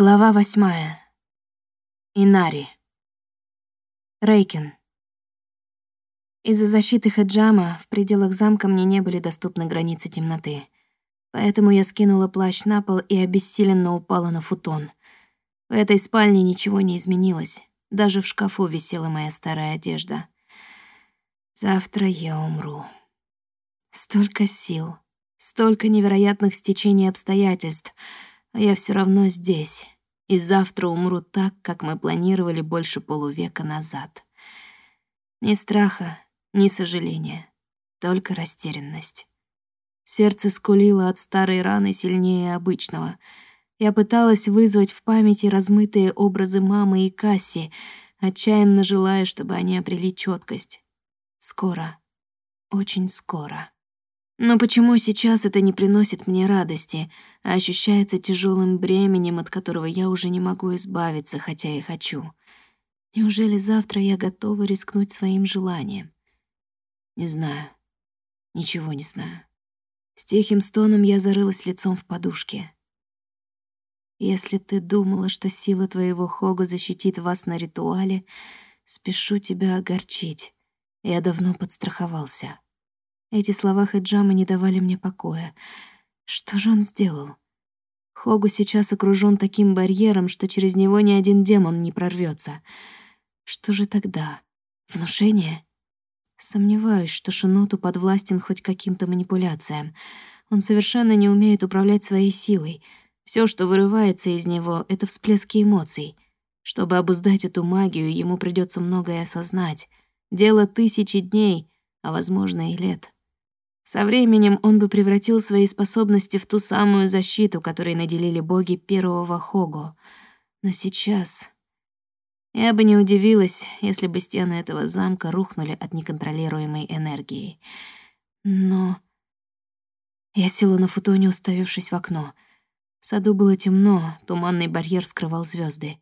Глава восьмая. Инари. Рейкин. Из-за защиты Хаджама в пределах замка мне не были доступны границы темноты. Поэтому я скинула плащ на пол и обессиленно упала на футон. В этой спальне ничего не изменилось. Даже в шкафу висела моя старая одежда. Завтра я умру. Столько сил, столько невероятных стечений обстоятельств — я все равно здесь, и завтра умру так, как мы планировали больше полувека назад. Ни страха, ни сожаления, только растерянность. Сердце скулило от старой раны сильнее обычного. Я пыталась вызвать в памяти размытые образы мамы и Касси, отчаянно желая, чтобы они обрели четкость. Скоро, очень скоро. Но почему сейчас это не приносит мне радости, а ощущается тяжелым бременем, от которого я уже не могу избавиться, хотя и хочу? Неужели завтра я готова рискнуть своим желанием? Не знаю. Ничего не знаю. С тихим стоном я зарылась лицом в подушке. Если ты думала, что сила твоего Хога защитит вас на ритуале, спешу тебя огорчить. Я давно подстраховался. Эти слова Хэджама не давали мне покоя. Что же он сделал? Хогу сейчас окружён таким барьером, что через него ни один демон не прорвётся. Что же тогда? Внушение? Сомневаюсь, что Шиноту подвластен хоть каким-то манипуляциям. Он совершенно не умеет управлять своей силой. Всё, что вырывается из него, — это всплески эмоций. Чтобы обуздать эту магию, ему придётся многое осознать. Дело тысячи дней, а, возможно, и лет. Со временем он бы превратил свои способности в ту самую защиту, которой наделили боги первого Хого. Но сейчас... Я бы не удивилась, если бы стены этого замка рухнули от неконтролируемой энергии. Но... Я села на футоне, уставившись в окно. В саду было темно, туманный барьер скрывал звезды.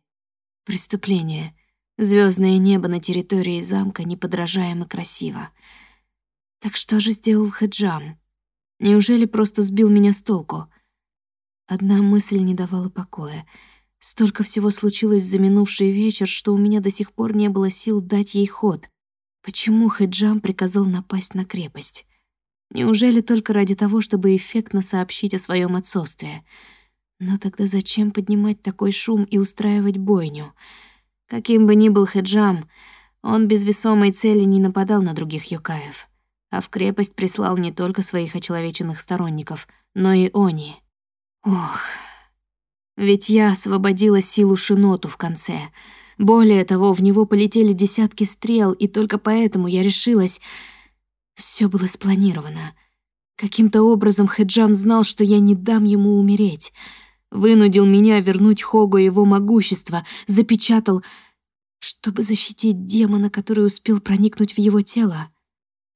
Преступление. Звездное небо на территории замка неподражаемо красиво. Так что же сделал Хаджам? Неужели просто сбил меня с толку? Одна мысль не давала покоя. Столько всего случилось за минувший вечер, что у меня до сих пор не было сил дать ей ход. Почему Хаджам приказал напасть на крепость? Неужели только ради того, чтобы эффектно сообщить о своем отцовстве? Но тогда зачем поднимать такой шум и устраивать бойню? Каким бы ни был Хеджам, он без весомой цели не нападал на других юкаев а в крепость прислал не только своих очеловеченных сторонников, но и они. Ох, ведь я освободила силу Шиноту в конце. Более того, в него полетели десятки стрел, и только поэтому я решилась... Все было спланировано. Каким-то образом Хеджам знал, что я не дам ему умереть. Вынудил меня вернуть Хогу его могущество, запечатал, чтобы защитить демона, который успел проникнуть в его тело.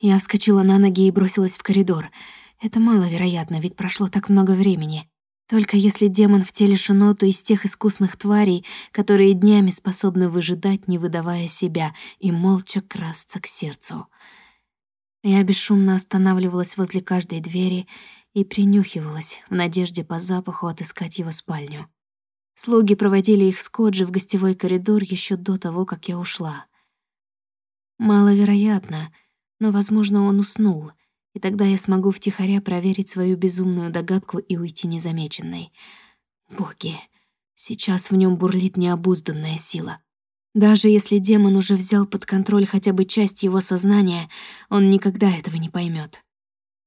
Я вскочила на ноги и бросилась в коридор. Это маловероятно, ведь прошло так много времени. Только если демон в теле Шиноту из тех искусных тварей, которые днями способны выжидать, не выдавая себя, и молча красться к сердцу. Я бесшумно останавливалась возле каждой двери и принюхивалась в надежде по запаху отыскать его спальню. Слуги проводили их с Коджи в гостевой коридор еще до того, как я ушла. Маловероятно, но, возможно, он уснул, и тогда я смогу втихаря проверить свою безумную догадку и уйти незамеченной. Боги, сейчас в нем бурлит необузданная сила. Даже если демон уже взял под контроль хотя бы часть его сознания, он никогда этого не поймет.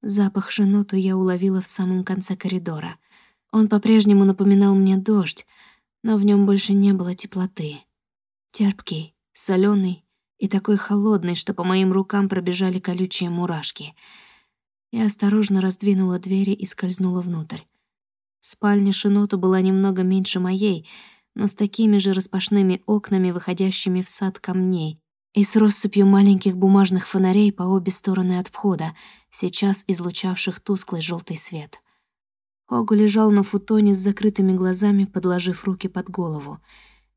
Запах Шиноту я уловила в самом конце коридора. Он по-прежнему напоминал мне дождь, но в нем больше не было теплоты. Терпкий, соленый и такой холодный, что по моим рукам пробежали колючие мурашки. Я осторожно раздвинула двери и скользнула внутрь. Спальня Шиноту была немного меньше моей, но с такими же распашными окнами, выходящими в сад камней, и с россыпью маленьких бумажных фонарей по обе стороны от входа, сейчас излучавших тусклый желтый свет. Огу лежал на футоне с закрытыми глазами, подложив руки под голову.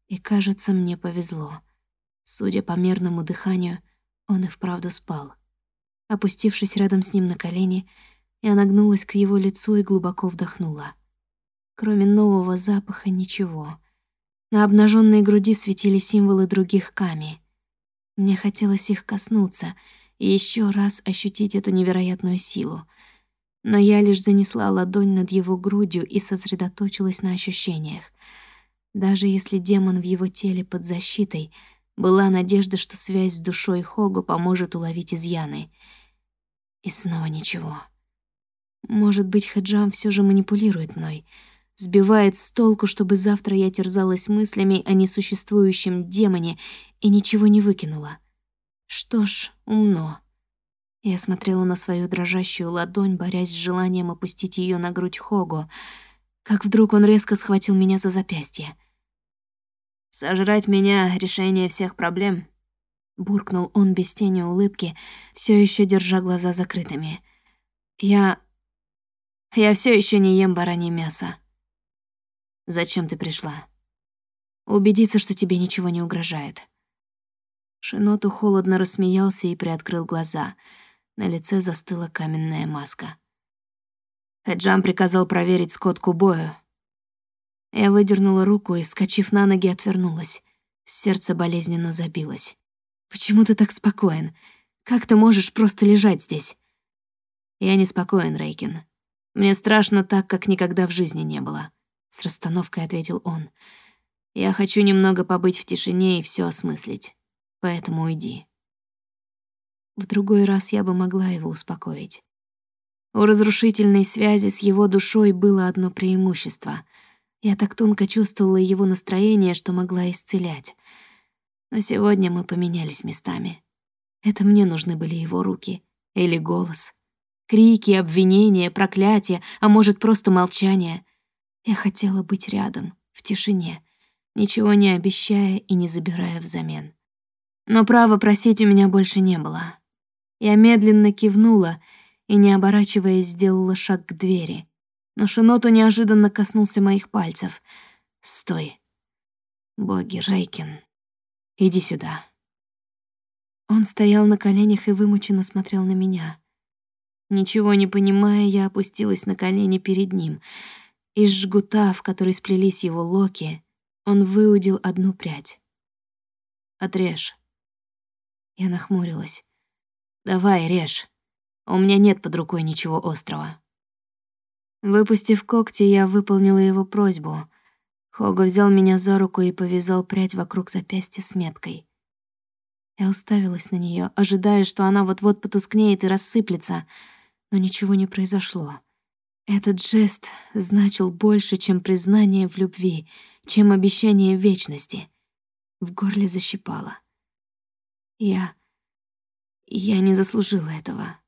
И, кажется, мне повезло. Судя по мерному дыханию, он и вправду спал. Опустившись рядом с ним на колени, я нагнулась к его лицу и глубоко вдохнула. Кроме нового запаха ничего. На обнаженной груди светили символы других ками. Мне хотелось их коснуться и еще раз ощутить эту невероятную силу. Но я лишь занесла ладонь над его грудью и сосредоточилась на ощущениях. Даже если демон в его теле под защитой, была надежда, что связь с душой Хогу поможет уловить изъяны. И снова ничего. Может быть, Хаджам все же манипулирует мной, сбивает с толку, чтобы завтра я терзалась мыслями о несуществующем демоне и ничего не выкинула. Что ж, умно. Я смотрела на свою дрожащую ладонь, борясь с желанием опустить ее на грудь Хогу, как вдруг он резко схватил меня за запястье. «Сожрать меня — решение всех проблем», — буркнул он без тени улыбки, все еще держа глаза закрытыми. «Я... я все еще не ем баранье мясо». «Зачем ты пришла?» «Убедиться, что тебе ничего не угрожает». Шиноту холодно рассмеялся и приоткрыл глаза. На лице застыла каменная маска. Эджам приказал проверить скот Кубою. Я выдернула руку и, вскочив на ноги, отвернулась. Сердце болезненно забилось. «Почему ты так спокоен? Как ты можешь просто лежать здесь?» «Я не спокоен, Рейкин. Мне страшно так, как никогда в жизни не было», — с расстановкой ответил он. «Я хочу немного побыть в тишине и все осмыслить. Поэтому уйди». В другой раз я бы могла его успокоить. У разрушительной связи с его душой было одно преимущество. Я так тонко чувствовала его настроение, что могла исцелять. Но сегодня мы поменялись местами. Это мне нужны были его руки или голос. Крики, обвинения, проклятия, а может, просто молчание. Я хотела быть рядом, в тишине, ничего не обещая и не забирая взамен. Но права просить у меня больше не было. Я медленно кивнула — и, не оборачиваясь, сделала шаг к двери. Но Шиноту неожиданно коснулся моих пальцев. «Стой. Боги, Рейкин, иди сюда». Он стоял на коленях и вымученно смотрел на меня. Ничего не понимая, я опустилась на колени перед ним. Из жгута, в который сплелись его локи, он выудил одну прядь. «Отрежь». Я нахмурилась. «Давай, режь». У меня нет под рукой ничего острого. Выпустив когти, я выполнила его просьбу. Хога взял меня за руку и повязал прядь вокруг запястья с меткой. Я уставилась на нее, ожидая, что она вот-вот потускнеет и рассыплется, но ничего не произошло. Этот жест значил больше, чем признание в любви, чем обещание вечности. В горле защипало. Я... я не заслужила этого.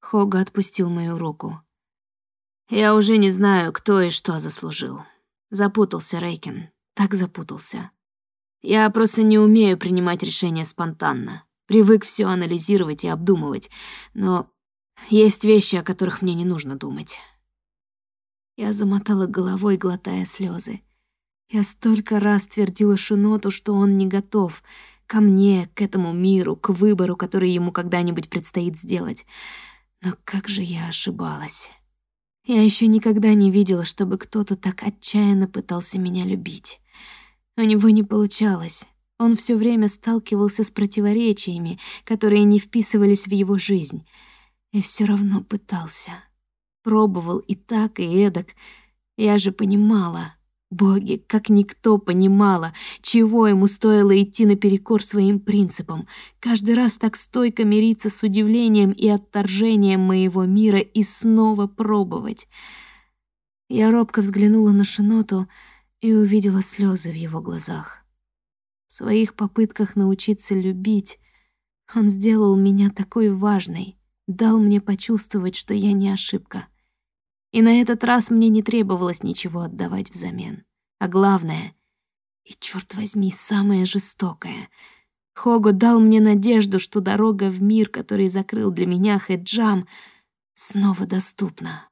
Хога отпустил мою руку. Я уже не знаю, кто и что заслужил. Запутался Рейкин. Так запутался. Я просто не умею принимать решения спонтанно. Привык все анализировать и обдумывать. Но есть вещи, о которых мне не нужно думать. Я замотала головой, глотая слезы. Я столько раз твердила Шиноту, что он не готов ко мне, к этому миру, к выбору, который ему когда-нибудь предстоит сделать. Но как же я ошибалась. Я еще никогда не видела, чтобы кто-то так отчаянно пытался меня любить. У него не получалось. Он все время сталкивался с противоречиями, которые не вписывались в его жизнь. И все равно пытался. Пробовал и так, и эдак. Я же понимала, Боги, как никто понимала, чего ему стоило идти наперекор своим принципам, каждый раз так стойко мириться с удивлением и отторжением моего мира и снова пробовать. Я робко взглянула на Шиноту и увидела слезы в его глазах. В своих попытках научиться любить он сделал меня такой важной, дал мне почувствовать, что я не ошибка — и на этот раз мне не требовалось ничего отдавать взамен. А главное, и, черт возьми, самое жестокое, Хого дал мне надежду, что дорога в мир, который закрыл для меня Хэджам, снова доступна.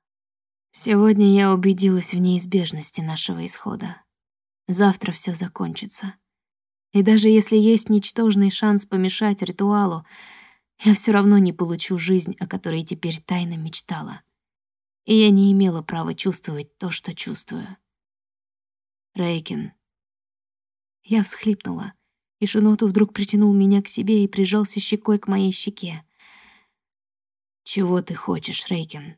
Сегодня я убедилась в неизбежности нашего исхода. Завтра все закончится. И даже если есть ничтожный шанс помешать ритуалу, я все равно не получу жизнь, о которой теперь тайно мечтала и я не имела права чувствовать то, что чувствую. Рейкин, Я всхлипнула, и Шиноту вдруг притянул меня к себе и прижался щекой к моей щеке. «Чего ты хочешь, Рейкин?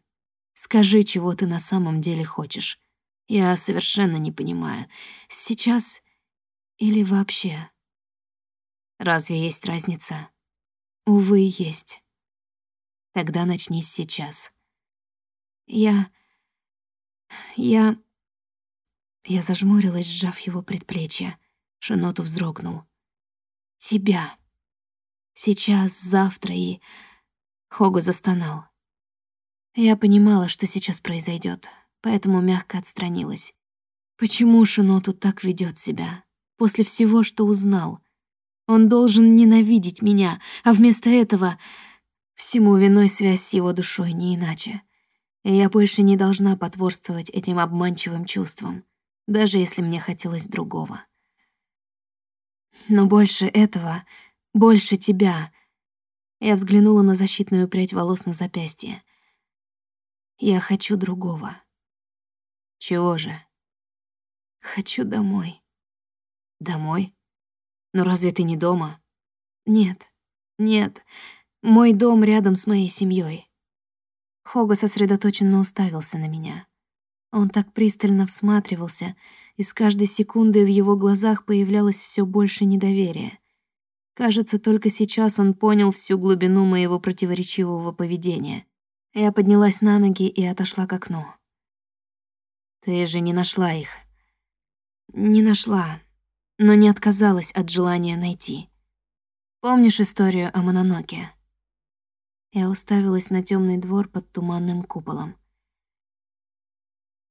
Скажи, чего ты на самом деле хочешь. Я совершенно не понимаю. Сейчас или вообще? Разве есть разница? Увы, есть. Тогда начни сейчас. Я... Я... Я зажмурилась, сжав его предплечье. Шиноту вздрогнул. «Тебя. Сейчас, завтра и...» Хогу застонал. Я понимала, что сейчас произойдет, поэтому мягко отстранилась. Почему Шиноту так ведет себя? После всего, что узнал. Он должен ненавидеть меня, а вместо этого... Всему виной связь с его душой, не иначе. И я больше не должна потворствовать этим обманчивым чувствам, даже если мне хотелось другого. Но больше этого, больше тебя. Я взглянула на защитную прядь волос на запястье. Я хочу другого. Чего же? Хочу домой. Домой? Но разве ты не дома? Нет, нет. Мой дом рядом с моей семьей. Хога сосредоточенно уставился на меня. Он так пристально всматривался, и с каждой секундой в его глазах появлялось все больше недоверия. Кажется, только сейчас он понял всю глубину моего противоречивого поведения. Я поднялась на ноги и отошла к окну. «Ты же не нашла их?» «Не нашла, но не отказалась от желания найти. Помнишь историю о Мононоке?» Я уставилась на темный двор под туманным куполом.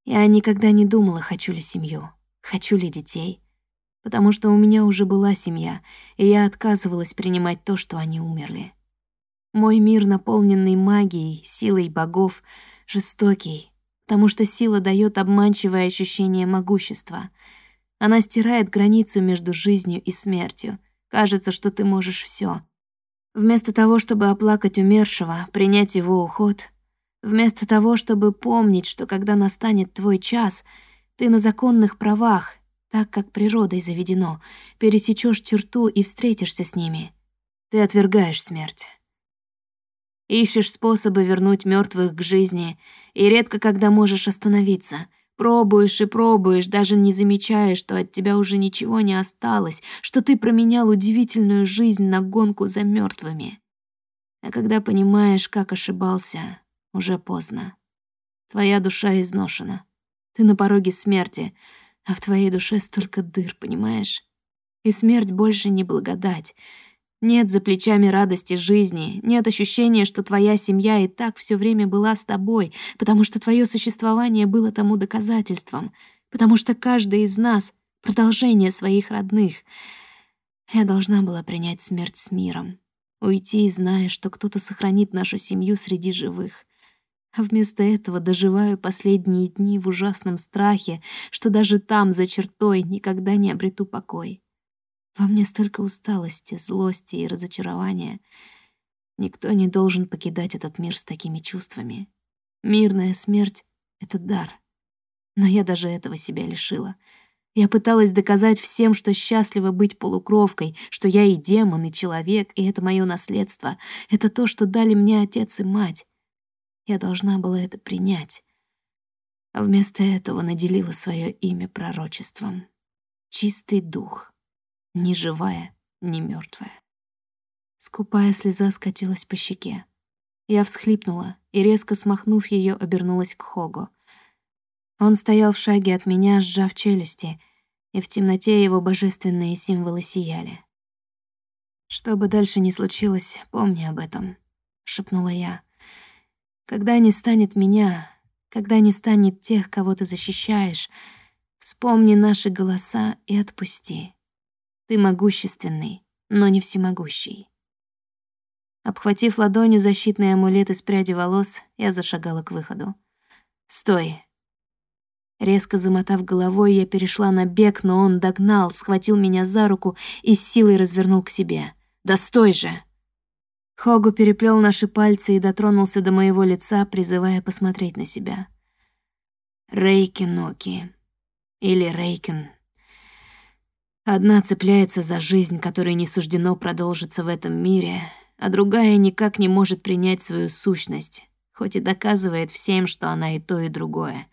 Я никогда не думала, хочу ли семью, хочу ли детей, потому что у меня уже была семья, и я отказывалась принимать то, что они умерли. Мой мир, наполненный магией, силой богов, жестокий, потому что сила дает обманчивое ощущение могущества. Она стирает границу между жизнью и смертью. Кажется, что ты можешь все. Вместо того, чтобы оплакать умершего, принять его уход, вместо того, чтобы помнить, что когда настанет твой час, ты на законных правах, так как природой заведено, пересечешь черту и встретишься с ними. Ты отвергаешь смерть. Ищешь способы вернуть мертвых к жизни, и редко когда можешь остановиться. Пробуешь и пробуешь, даже не замечая, что от тебя уже ничего не осталось, что ты променял удивительную жизнь на гонку за мертвыми. А когда понимаешь, как ошибался, уже поздно. Твоя душа изношена. Ты на пороге смерти, а в твоей душе столько дыр, понимаешь? И смерть больше не благодать — нет за плечами радости жизни, нет ощущения, что твоя семья и так все время была с тобой, потому что твое существование было тому доказательством, потому что каждый из нас — продолжение своих родных. Я должна была принять смерть с миром, уйти, зная, что кто-то сохранит нашу семью среди живых. А вместо этого доживаю последние дни в ужасном страхе, что даже там, за чертой, никогда не обрету покой. Во мне столько усталости, злости и разочарования. Никто не должен покидать этот мир с такими чувствами. Мирная смерть — это дар. Но я даже этого себя лишила. Я пыталась доказать всем, что счастлива быть полукровкой, что я и демон, и человек, и это мое наследство. Это то, что дали мне отец и мать. Я должна была это принять. А вместо этого наделила свое имя пророчеством. Чистый дух ни живая, ни мертвая. Скупая слеза скатилась по щеке. Я всхлипнула и, резко смахнув ее, обернулась к Хогу. Он стоял в шаге от меня, сжав челюсти, и в темноте его божественные символы сияли. «Что бы дальше ни случилось, помни об этом», — шепнула я. «Когда не станет меня, когда не станет тех, кого ты защищаешь, вспомни наши голоса и отпусти». Ты могущественный, но не всемогущий. Обхватив ладонью защитный амулет из пряди волос, я зашагала к выходу. «Стой!» Резко замотав головой, я перешла на бег, но он догнал, схватил меня за руку и с силой развернул к себе. «Да стой же!» Хогу переплел наши пальцы и дотронулся до моего лица, призывая посмотреть на себя. Рейкиноки. Или Рейкин. Одна цепляется за жизнь, которой не суждено продолжиться в этом мире, а другая никак не может принять свою сущность, хоть и доказывает всем, что она и то, и другое.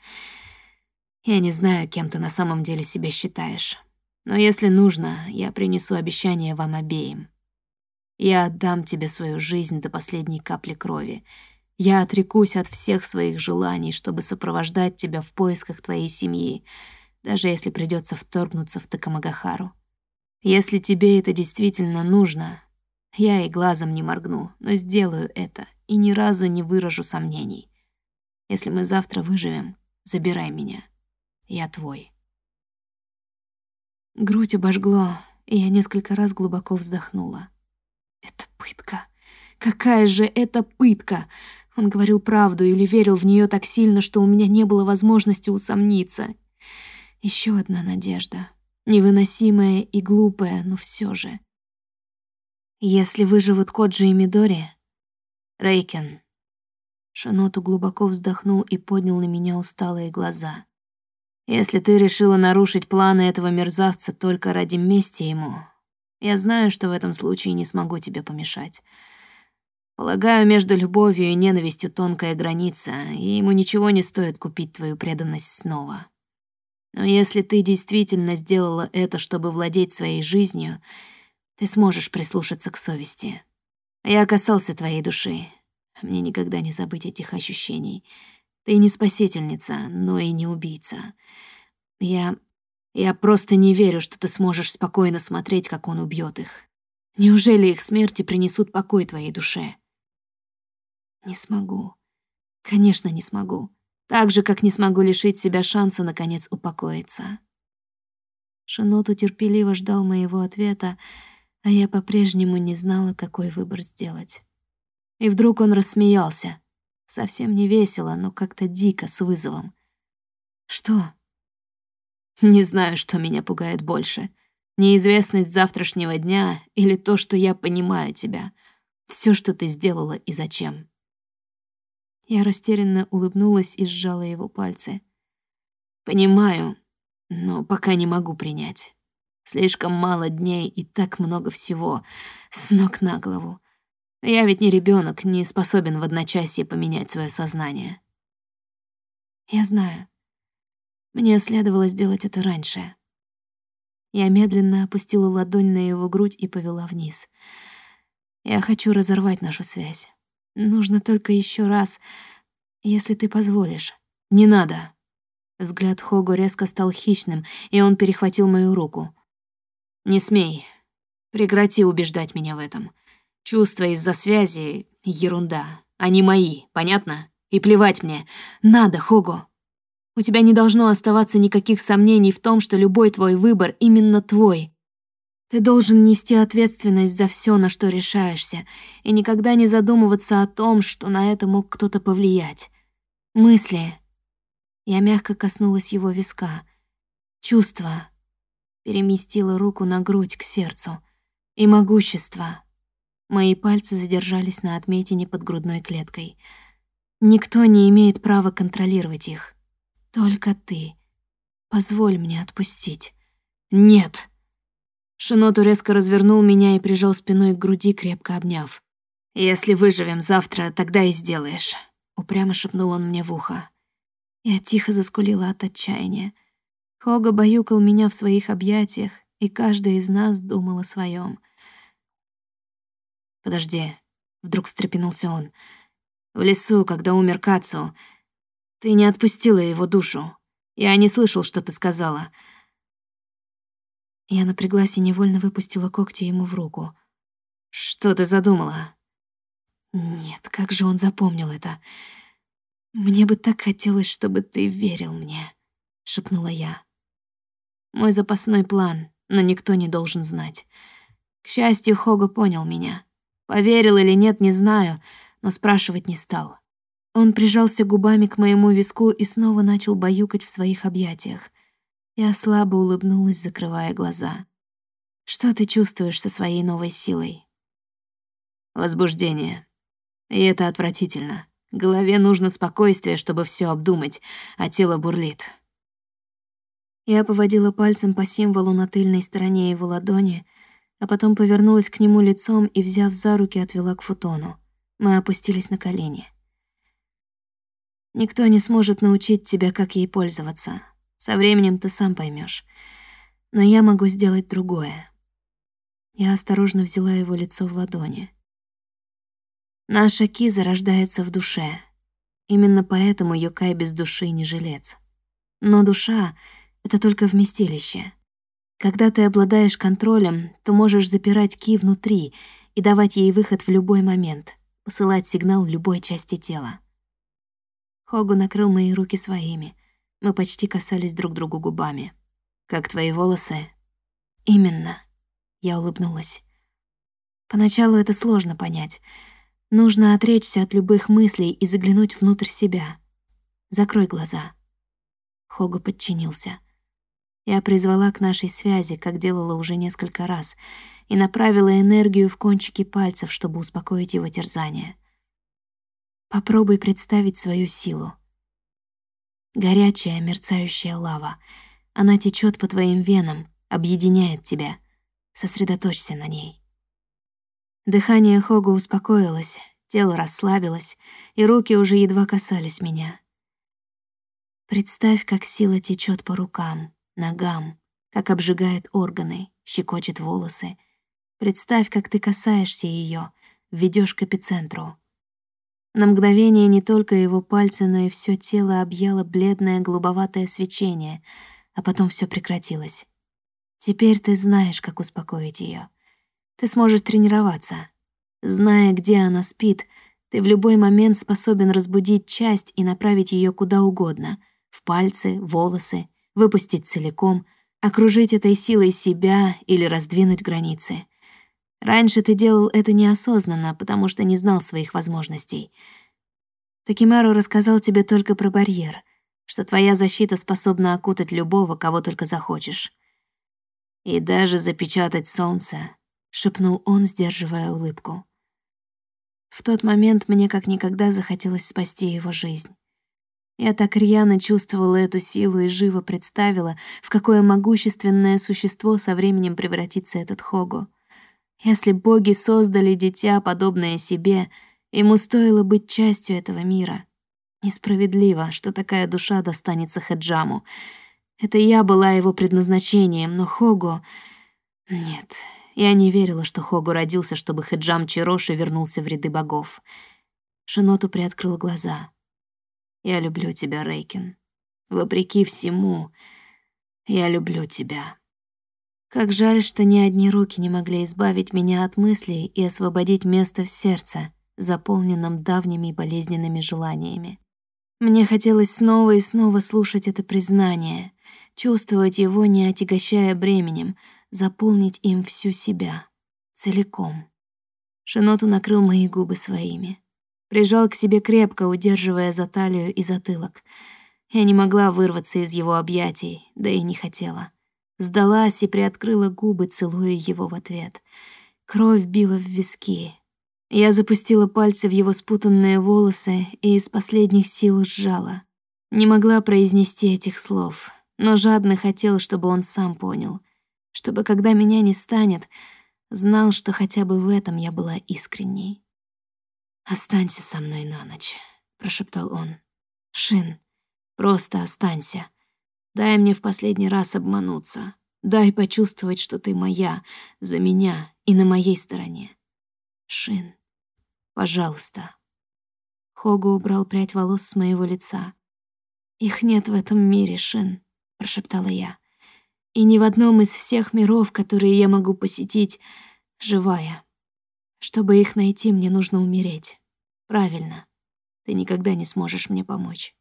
Я не знаю, кем ты на самом деле себя считаешь, но если нужно, я принесу обещание вам обеим. Я отдам тебе свою жизнь до последней капли крови. Я отрекусь от всех своих желаний, чтобы сопровождать тебя в поисках твоей семьи, даже если придется вторгнуться в Такамагахару. Если тебе это действительно нужно, я и глазом не моргну, но сделаю это и ни разу не выражу сомнений. Если мы завтра выживем, забирай меня. Я твой. Грудь обожгло, и я несколько раз глубоко вздохнула. Это пытка. Какая же это пытка! Он говорил правду или верил в нее так сильно, что у меня не было возможности усомниться. Еще одна надежда. Невыносимая и глупая, но все же. Если выживут Коджи и Мидори... Рейкен. Шаноту глубоко вздохнул и поднял на меня усталые глаза. Если ты решила нарушить планы этого мерзавца только ради мести ему, я знаю, что в этом случае не смогу тебе помешать. Полагаю, между любовью и ненавистью тонкая граница, и ему ничего не стоит купить твою преданность снова. Но если ты действительно сделала это, чтобы владеть своей жизнью, ты сможешь прислушаться к совести. Я касался твоей души. Мне никогда не забыть этих ощущений. Ты не спасительница, но и не убийца. Я... Я просто не верю, что ты сможешь спокойно смотреть, как он убьет их. Неужели их смерти принесут покой твоей душе? Не смогу. Конечно, не смогу. Так же, как не смогу лишить себя шанса, наконец, упокоиться. Шиноту терпеливо ждал моего ответа, а я по-прежнему не знала, какой выбор сделать. И вдруг он рассмеялся. Совсем не весело, но как-то дико, с вызовом. «Что?» «Не знаю, что меня пугает больше. Неизвестность завтрашнего дня или то, что я понимаю тебя. Все, что ты сделала и зачем». Я растерянно улыбнулась и сжала его пальцы. «Понимаю, но пока не могу принять. Слишком мало дней и так много всего, с ног на голову. Я ведь не ребенок, не способен в одночасье поменять свое сознание». «Я знаю. Мне следовало сделать это раньше». Я медленно опустила ладонь на его грудь и повела вниз. «Я хочу разорвать нашу связь. Нужно только еще раз, если ты позволишь. Не надо. Взгляд Хого резко стал хищным, и он перехватил мою руку. Не смей. Прекрати убеждать меня в этом. Чувства из-за связи — ерунда. Они мои, понятно? И плевать мне. Надо, Хого. У тебя не должно оставаться никаких сомнений в том, что любой твой выбор именно твой. Ты должен нести ответственность за все, на что решаешься, и никогда не задумываться о том, что на это мог кто-то повлиять. Мысли. Я мягко коснулась его виска. Чувства. Переместила руку на грудь к сердцу. И могущество. Мои пальцы задержались на отметине под грудной клеткой. Никто не имеет права контролировать их. Только ты. Позволь мне отпустить. Нет. Шиноту резко развернул меня и прижал спиной к груди, крепко обняв. «Если выживем завтра, тогда и сделаешь», — упрямо шепнул он мне в ухо. Я тихо заскулила от отчаяния. Хога баюкал меня в своих объятиях, и каждый из нас думал о своем. «Подожди», — вдруг встрепенулся он. «В лесу, когда умер Кацу, ты не отпустила его душу. Я не слышал, что ты сказала. Я напряглась и невольно выпустила когти ему в руку. «Что ты задумала?» «Нет, как же он запомнил это? Мне бы так хотелось, чтобы ты верил мне», — шепнула я. «Мой запасной план, но никто не должен знать. К счастью, Хога понял меня. Поверил или нет, не знаю, но спрашивать не стал». Он прижался губами к моему виску и снова начал баюкать в своих объятиях. Я слабо улыбнулась, закрывая глаза. «Что ты чувствуешь со своей новой силой?» «Возбуждение. И это отвратительно. Голове нужно спокойствие, чтобы все обдумать, а тело бурлит. Я поводила пальцем по символу на тыльной стороне его ладони, а потом повернулась к нему лицом и, взяв за руки, отвела к футону. Мы опустились на колени. Никто не сможет научить тебя, как ей пользоваться. Со временем ты сам поймешь. Но я могу сделать другое. Я осторожно взяла его лицо в ладони. Наша Ки зарождается в душе. Именно поэтому Йокай без души не жилец. Но душа — это только вместилище. Когда ты обладаешь контролем, то можешь запирать Ки внутри и давать ей выход в любой момент, посылать сигнал любой части тела. Хогу накрыл мои руки своими. Мы почти касались друг другу губами. «Как твои волосы?» «Именно». Я улыбнулась. Поначалу это сложно понять. Нужно отречься от любых мыслей и заглянуть внутрь себя. Закрой глаза. Хогу подчинился. Я призвала к нашей связи, как делала уже несколько раз, и направила энергию в кончики пальцев, чтобы успокоить его терзание. Попробуй представить свою силу. Горячая, мерцающая лава. Она течет по твоим венам, объединяет тебя. Сосредоточься на ней. Дыхание Хога успокоилось, тело расслабилось, и руки уже едва касались меня. Представь, как сила течет по рукам, ногам, как обжигает органы, щекочет волосы. Представь, как ты касаешься ее, ведешь к эпицентру. На мгновение не только его пальцы, но и все тело объяло бледное голубоватое свечение, а потом все прекратилось. Теперь ты знаешь, как успокоить ее. Ты сможешь тренироваться. Зная, где она спит, ты в любой момент способен разбудить часть и направить ее куда угодно — в пальцы, волосы, выпустить целиком, окружить этой силой себя или раздвинуть границы. Раньше ты делал это неосознанно, потому что не знал своих возможностей. Такимару рассказал тебе только про барьер, что твоя защита способна окутать любого, кого только захочешь и даже запечатать солнце», — шепнул он, сдерживая улыбку. В тот момент мне как никогда захотелось спасти его жизнь. Я так рьяно чувствовала эту силу и живо представила, в какое могущественное существо со временем превратится этот Хогу. Если боги создали дитя, подобное себе, ему стоило быть частью этого мира. Несправедливо, что такая душа достанется Хеджаму — это я была его предназначением, но Хогу... Нет, я не верила, что Хогу родился, чтобы Хеджам Чироши вернулся в ряды богов. Шиноту приоткрыл глаза. «Я люблю тебя, Рейкин. Вопреки всему, я люблю тебя». Как жаль, что ни одни руки не могли избавить меня от мыслей и освободить место в сердце, заполненном давними болезненными желаниями. Мне хотелось снова и снова слушать это признание, чувствовать его, не отягощая бременем, заполнить им всю себя, целиком. Шиноту накрыл мои губы своими. Прижал к себе крепко, удерживая за талию и затылок. Я не могла вырваться из его объятий, да и не хотела. Сдалась и приоткрыла губы, целуя его в ответ. Кровь била в виски. Я запустила пальцы в его спутанные волосы и из последних сил сжала. Не могла произнести этих слов но жадно хотел, чтобы он сам понял, чтобы, когда меня не станет, знал, что хотя бы в этом я была искренней. «Останься со мной на ночь», — прошептал он. «Шин, просто останься. Дай мне в последний раз обмануться. Дай почувствовать, что ты моя, за меня и на моей стороне. Шин, пожалуйста». Хогу убрал прядь волос с моего лица. «Их нет в этом мире, Шин прошептала я. И ни в одном из всех миров, которые я могу посетить, живая. Чтобы их найти, мне нужно умереть. Правильно. Ты никогда не сможешь мне помочь.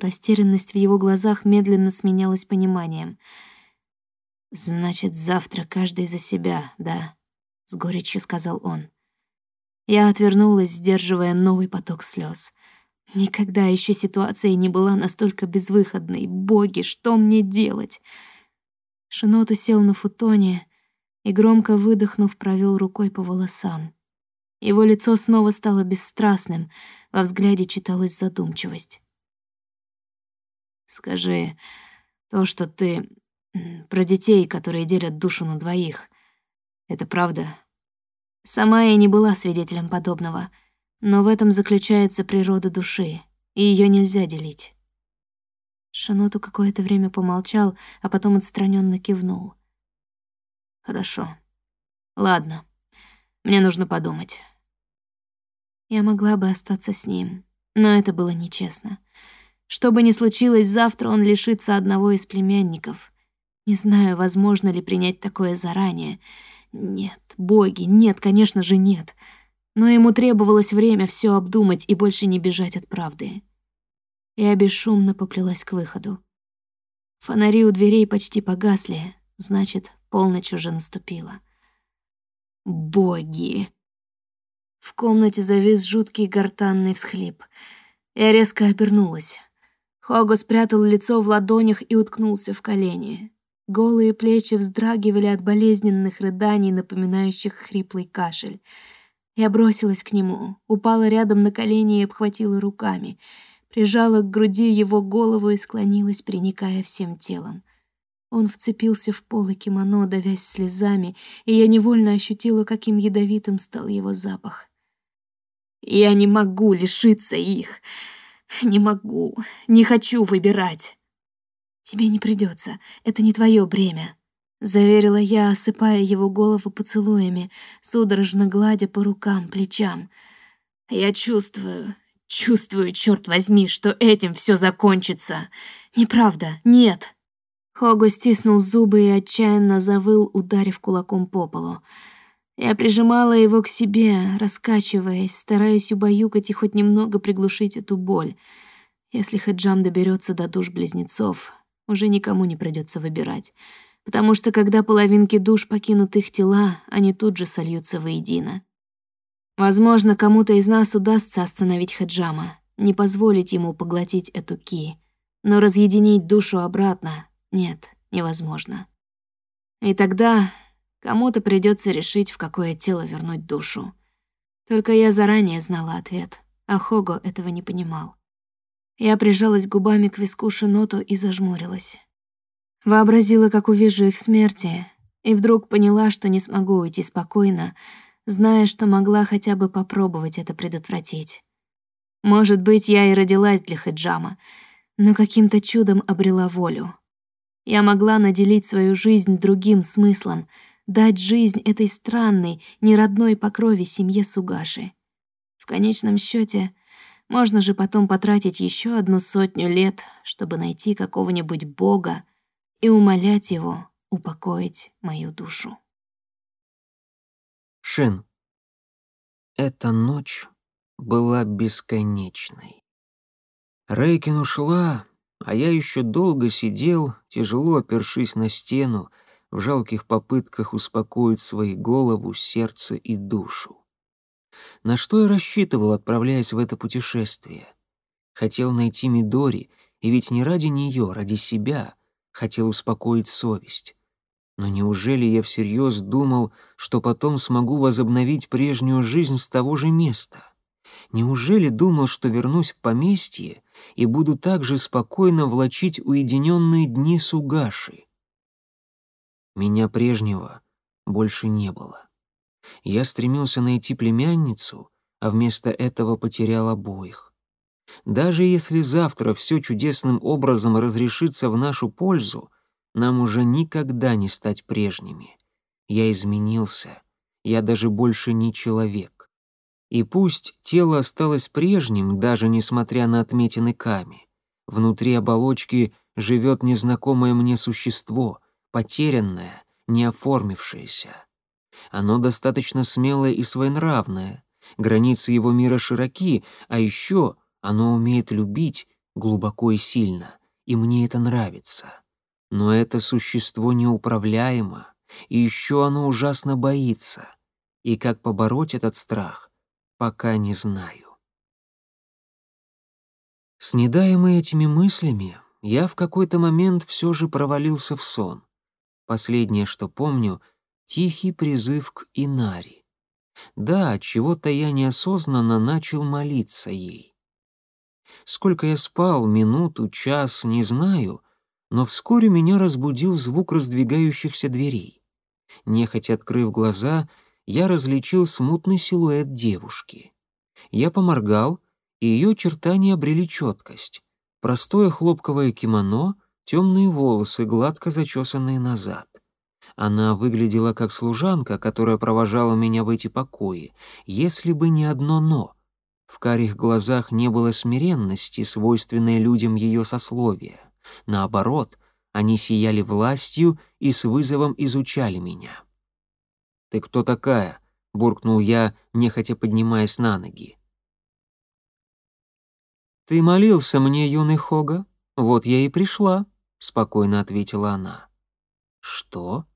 Растерянность в его глазах медленно сменялась пониманием. «Значит, завтра каждый за себя, да?» — с горечью сказал он. Я отвернулась, сдерживая новый поток слез. Никогда еще ситуация не была настолько безвыходной. Боги, что мне делать? Шиноту сел на футоне и, громко выдохнув, провел рукой по волосам. Его лицо снова стало бесстрастным, во взгляде читалась задумчивость. «Скажи, То, что ты... Про детей, которые делят душу на двоих. Это правда. Сама я не была свидетелем подобного, но в этом заключается природа души, и ее нельзя делить. Шаноту какое-то время помолчал, а потом отстраненно кивнул. «Хорошо. Ладно. Мне нужно подумать». Я могла бы остаться с ним, но это было нечестно. Что бы ни случилось, завтра он лишится одного из племянников. Не знаю, возможно ли принять такое заранее. Нет, боги, нет, конечно же, нет. Но ему требовалось время все обдумать и больше не бежать от правды. Я бесшумно поплелась к выходу. Фонари у дверей почти погасли, значит, полночь уже наступила. Боги! В комнате завис жуткий гортанный всхлип. Я резко обернулась. Хого спрятал лицо в ладонях и уткнулся в колени. Голые плечи вздрагивали от болезненных рыданий, напоминающих хриплый кашель. Я бросилась к нему, упала рядом на колени и обхватила руками, прижала к груди его голову и склонилась, приникая всем телом. Он вцепился в полы кимоно, давясь слезами, и я невольно ощутила, каким ядовитым стал его запах. Я не могу лишиться их. Не могу, не хочу выбирать. Тебе не придется, это не твое бремя. Заверила я, осыпая его голову поцелуями, судорожно гладя по рукам, плечам. Я чувствую, чувствую, черт возьми, что этим все закончится. Неправда, нет. Хого стиснул зубы и отчаянно завыл, ударив кулаком по полу. Я прижимала его к себе, раскачиваясь, стараясь убаюкать и хоть немного приглушить эту боль. Если Хаджам доберется до душ близнецов, уже никому не придется выбирать. Потому что когда половинки душ покинут их тела, они тут же сольются воедино. Возможно, кому-то из нас удастся остановить Хаджама, не позволить ему поглотить эту ки. Но разъединить душу обратно — нет, невозможно. И тогда Кому-то придется решить, в какое тело вернуть душу. Только я заранее знала ответ, а Хого этого не понимал. Я прижалась губами к виску Шиноту и зажмурилась. Вообразила, как увижу их смерти, и вдруг поняла, что не смогу уйти спокойно, зная, что могла хотя бы попробовать это предотвратить. Может быть, я и родилась для Хиджама, но каким-то чудом обрела волю. Я могла наделить свою жизнь другим смыслом — дать жизнь этой странной, неродной по крови семье Сугаши. В конечном счете, можно же потом потратить еще одну сотню лет, чтобы найти какого-нибудь бога и умолять его упокоить мою душу. Шин. Эта ночь была бесконечной. Рейкин ушла, а я еще долго сидел, тяжело опершись на стену, в жалких попытках успокоить свои голову, сердце и душу. На что я рассчитывал, отправляясь в это путешествие? Хотел найти Мидори, и ведь не ради нее, ради себя, хотел успокоить совесть. Но неужели я всерьез думал, что потом смогу возобновить прежнюю жизнь с того же места? Неужели думал, что вернусь в поместье и буду так же спокойно влачить уединенные дни Сугаши? Меня прежнего больше не было. Я стремился найти племянницу, а вместо этого потерял обоих. Даже если завтра все чудесным образом разрешится в нашу пользу, нам уже никогда не стать прежними. Я изменился, я даже больше не человек. И пусть тело осталось прежним, даже несмотря на отметины Ками, внутри оболочки живет незнакомое мне существо — потерянное, не оформившееся. Оно достаточно смелое и своенравное, границы его мира широки, а еще оно умеет любить глубоко и сильно, и мне это нравится. Но это существо неуправляемо, и еще оно ужасно боится. И как побороть этот страх, пока не знаю. Снедаемый этими мыслями, я в какой-то момент все же провалился в сон. Последнее, что помню, тихий призыв к Инари. Да, чего-то я неосознанно начал молиться ей. Сколько я спал, минуту, час, не знаю, но вскоре меня разбудил звук раздвигающихся дверей. Нехотя открыв глаза, я различил смутный силуэт девушки. Я поморгал, и ее очертания обрели четкость. Простое хлопковое кимоно, темные волосы, гладко зачесанные назад. Она выглядела как служанка, которая провожала меня в эти покои, если бы не одно «но». В карих глазах не было смиренности, свойственной людям ее сословия. Наоборот, они сияли властью и с вызовом изучали меня. «Ты кто такая?» — буркнул я, нехотя поднимаясь на ноги. «Ты молился мне, юный Хога? Вот я и пришла», — спокойно ответила она. «Что?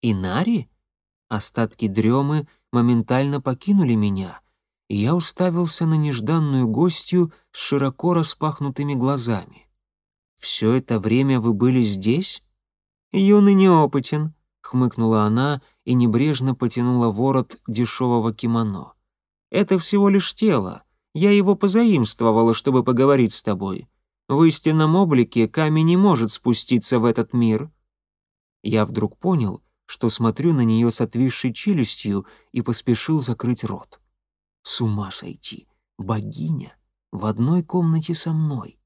Инари?» Остатки дремы моментально покинули меня, и я уставился на нежданную гостью с широко распахнутыми глазами. Все это время вы были здесь? Юный неопытен, хмыкнула она и небрежно потянула ворот дешевого кимоно. Это всего лишь тело. Я его позаимствовала, чтобы поговорить с тобой. В истинном облике камень не может спуститься в этот мир. Я вдруг понял, что смотрю на нее с отвисшей челюстью и поспешил закрыть рот. С ума сойти, богиня в одной комнате со мной.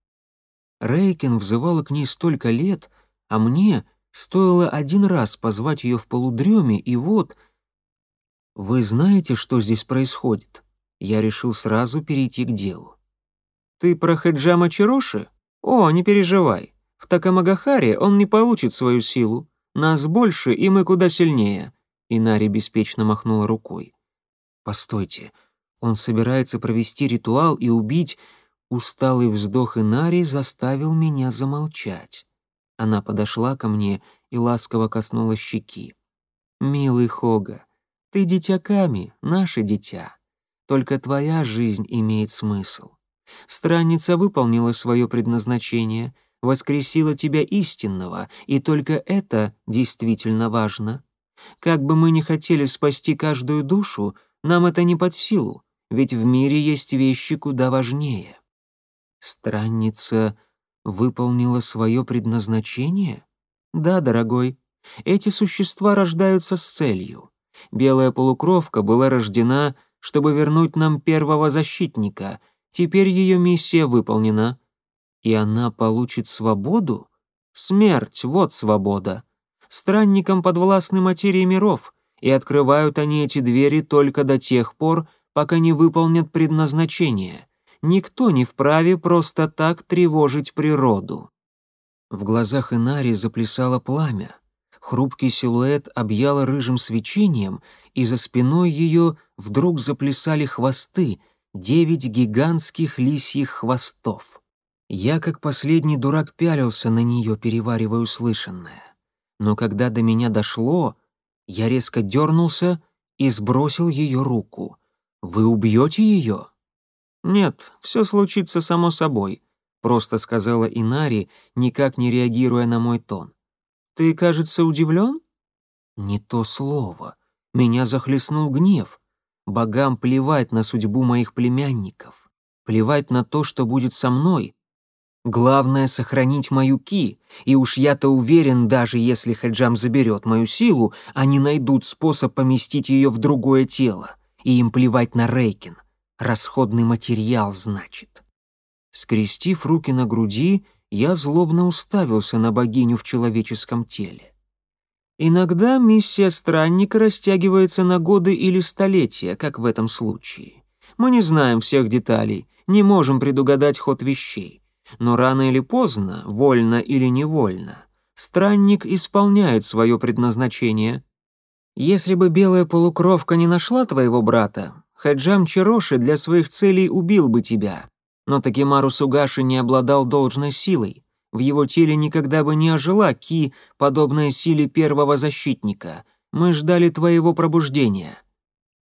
Рейкин взывала к ней столько лет, а мне стоило один раз позвать ее в полудреме, и вот... Вы знаете, что здесь происходит? Я решил сразу перейти к делу. Ты про Хеджама Чироши? О, не переживай. В Такамагахаре он не получит свою силу. Нас больше, и мы куда сильнее. Инари беспечно махнула рукой. Постойте, он собирается провести ритуал и убить Усталый вздох Инари заставил меня замолчать. Она подошла ко мне и ласково коснулась щеки. «Милый Хога, ты дитя Ками, наше дитя. Только твоя жизнь имеет смысл. Странница выполнила свое предназначение, воскресила тебя истинного, и только это действительно важно. Как бы мы ни хотели спасти каждую душу, нам это не под силу, ведь в мире есть вещи куда важнее. Странница выполнила свое предназначение? Да, дорогой. Эти существа рождаются с целью. Белая полукровка была рождена, чтобы вернуть нам первого защитника. Теперь ее миссия выполнена. И она получит свободу? Смерть — вот свобода. Странникам подвластны материи миров, и открывают они эти двери только до тех пор, пока не выполнят предназначение никто не вправе просто так тревожить природу. В глазах Инари заплясало пламя. Хрупкий силуэт объяло рыжим свечением, и за спиной ее вдруг заплясали хвосты, девять гигантских лисьих хвостов. Я, как последний дурак, пялился на нее, переваривая услышанное. Но когда до меня дошло, я резко дернулся и сбросил ее руку. «Вы убьете ее?» «Нет, все случится само собой», — просто сказала Инари, никак не реагируя на мой тон. «Ты, кажется, удивлен?» «Не то слово. Меня захлестнул гнев. Богам плевать на судьбу моих племянников, плевать на то, что будет со мной. Главное — сохранить мою ки, и уж я-то уверен, даже если Хаджам заберет мою силу, они найдут способ поместить ее в другое тело, и им плевать на Рейкин». Расходный материал, значит. Скрестив руки на груди, я злобно уставился на богиню в человеческом теле. Иногда миссия странника растягивается на годы или столетия, как в этом случае. Мы не знаем всех деталей, не можем предугадать ход вещей. Но рано или поздно, вольно или невольно, странник исполняет свое предназначение. Если бы белая полукровка не нашла твоего брата, Хаджам Чироши для своих целей убил бы тебя. Но Такимару Сугаши не обладал должной силой. В его теле никогда бы не ожила Ки, подобная силе первого защитника. Мы ждали твоего пробуждения».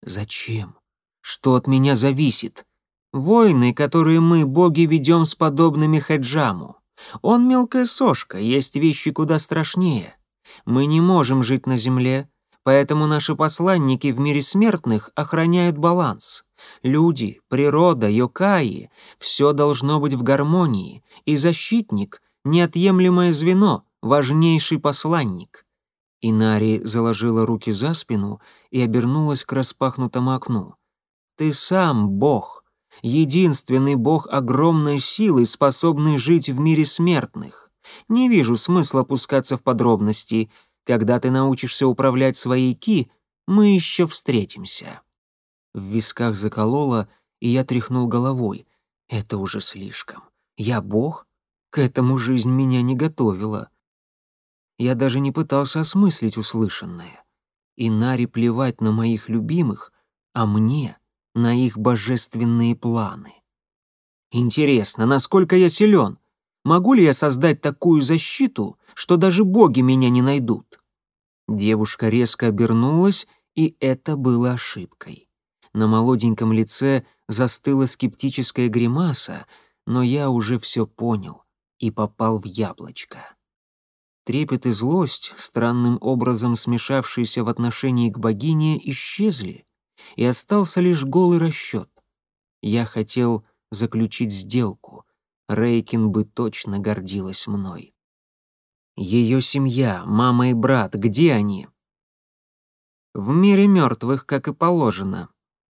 «Зачем? Что от меня зависит?» «Войны, которые мы, боги, ведем с подобными Хаджаму. Он мелкая сошка, есть вещи куда страшнее. Мы не можем жить на земле, Поэтому наши посланники в мире смертных охраняют баланс. Люди, природа, йокаи — все должно быть в гармонии, и защитник неотъемлемое звено, важнейший посланник. Инари заложила руки за спину и обернулась к распахнутому окну. «Ты сам Бог, единственный Бог огромной силы, способный жить в мире смертных. Не вижу смысла опускаться в подробности. Когда ты научишься управлять своей ки, мы еще встретимся». В висках закололо, и я тряхнул головой. Это уже слишком. Я Бог? К этому жизнь меня не готовила. Я даже не пытался осмыслить услышанное. И Наре плевать на моих любимых, а мне — на их божественные планы. Интересно, насколько я силен? Могу ли я создать такую защиту, что даже боги меня не найдут? Девушка резко обернулась, и это было ошибкой. На молоденьком лице застыла скептическая гримаса, но я уже все понял и попал в яблочко. Трепет и злость, странным образом смешавшиеся в отношении к богине, исчезли, и остался лишь голый расчет. Я хотел заключить сделку. Рейкин бы точно гордилась мной. Ее семья, мама и брат, где они? В мире мертвых, как и положено.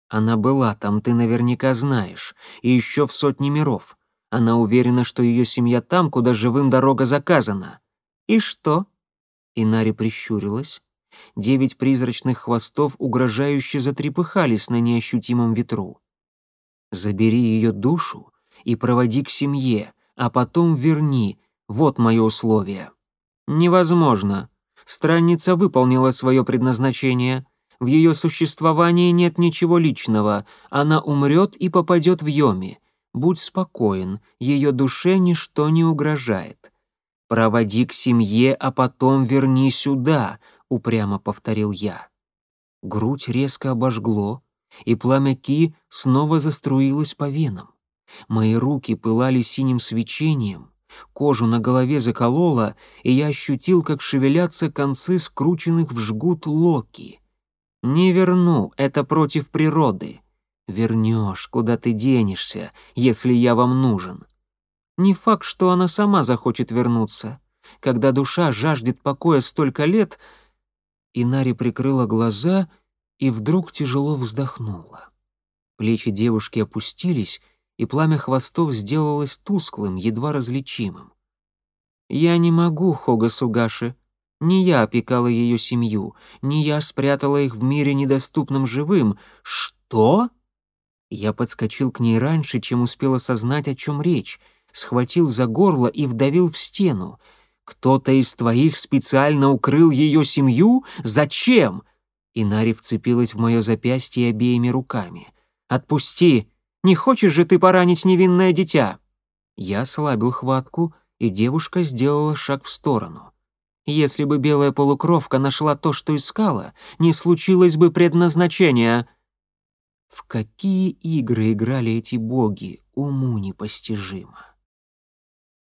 Она была там, ты наверняка знаешь, и еще в сотни миров. Она уверена, что ее семья там, куда живым дорога заказана. И что? Инари прищурилась. Девять призрачных хвостов угрожающе затрепыхались на неощутимом ветру. Забери ее душу и проводи к семье, а потом верни. Вот мое условие. Невозможно. Странница выполнила свое предназначение. В ее существовании нет ничего личного. Она умрет и попадет в Йоми. Будь спокоен, ее душе ничто не угрожает. «Проводи к семье, а потом верни сюда», — упрямо повторил я. Грудь резко обожгло, и пламя Ки снова заструилось по венам. Мои руки пылали синим свечением, кожу на голове закололо, и я ощутил, как шевелятся концы скрученных в жгут локи. «Не верну, это против природы. Вернешь, куда ты денешься, если я вам нужен». Не факт, что она сама захочет вернуться. Когда душа жаждет покоя столько лет... Инари прикрыла глаза и вдруг тяжело вздохнула. Плечи девушки опустились, и пламя хвостов сделалось тусклым, едва различимым. «Я не могу, Хога Сугаши», не я опекала ее семью, не я спрятала их в мире недоступном живым. Что? Я подскочил к ней раньше, чем успел осознать, о чем речь, схватил за горло и вдавил в стену. Кто-то из твоих специально укрыл ее семью? Зачем? Инари вцепилась в мое запястье обеими руками. Отпусти! Не хочешь же ты поранить невинное дитя? Я ослабил хватку, и девушка сделала шаг в сторону. Если бы белая полукровка нашла то, что искала, не случилось бы предназначения. В какие игры играли эти боги, уму непостижимо.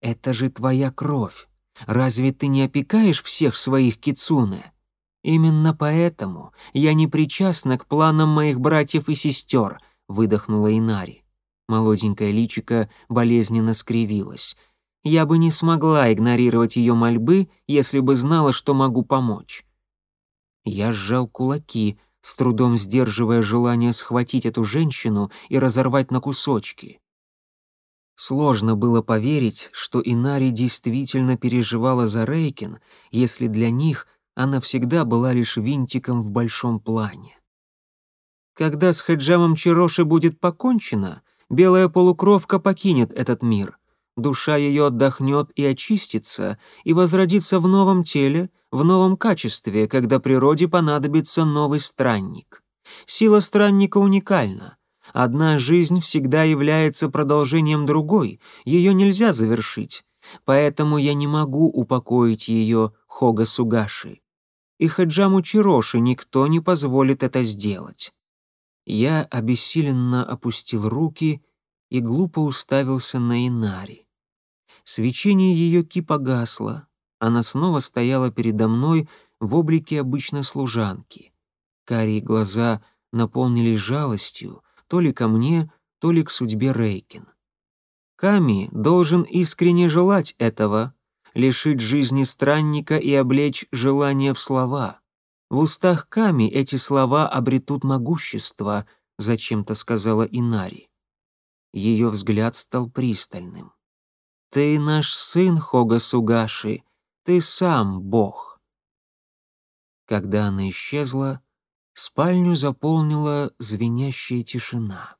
Это же твоя кровь. Разве ты не опекаешь всех своих кицуне? Именно поэтому я не причастна к планам моих братьев и сестер, выдохнула Инари. Молоденькая личика болезненно скривилась — я бы не смогла игнорировать ее мольбы, если бы знала, что могу помочь. Я сжал кулаки, с трудом сдерживая желание схватить эту женщину и разорвать на кусочки. Сложно было поверить, что Инари действительно переживала за Рейкин, если для них она всегда была лишь винтиком в большом плане. Когда с Хаджамом Чироши будет покончено, белая полукровка покинет этот мир — душа ее отдохнет и очистится, и возродится в новом теле, в новом качестве, когда природе понадобится новый странник. Сила странника уникальна. Одна жизнь всегда является продолжением другой, ее нельзя завершить, поэтому я не могу упокоить ее Хога Сугаши. И Хаджаму Чироши никто не позволит это сделать. Я обессиленно опустил руки и глупо уставился на Инари. Свечение ее ки погасло. Она снова стояла передо мной в облике обычной служанки. Карие глаза наполнились жалостью, то ли ко мне, то ли к судьбе Рейкин. Ками должен искренне желать этого, лишить жизни странника и облечь желание в слова. В устах Ками эти слова обретут могущество, зачем-то сказала Инари. Ее взгляд стал пристальным. Ты наш сын, Хога Сугаши, ты сам Бог. Когда она исчезла, спальню заполнила звенящая тишина.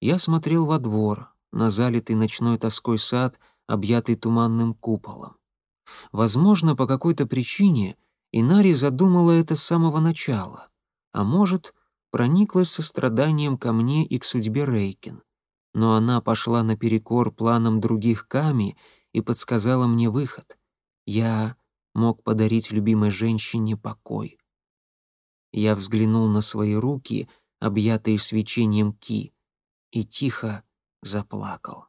Я смотрел во двор, на залитый ночной тоской сад, объятый туманным куполом. Возможно, по какой-то причине Инари задумала это с самого начала, а может, прониклась состраданием ко мне и к судьбе Рейкин. Но она пошла наперекор планам других Ками и подсказала мне выход. Я мог подарить любимой женщине покой. Я взглянул на свои руки, объятые свечением ки, и тихо заплакал.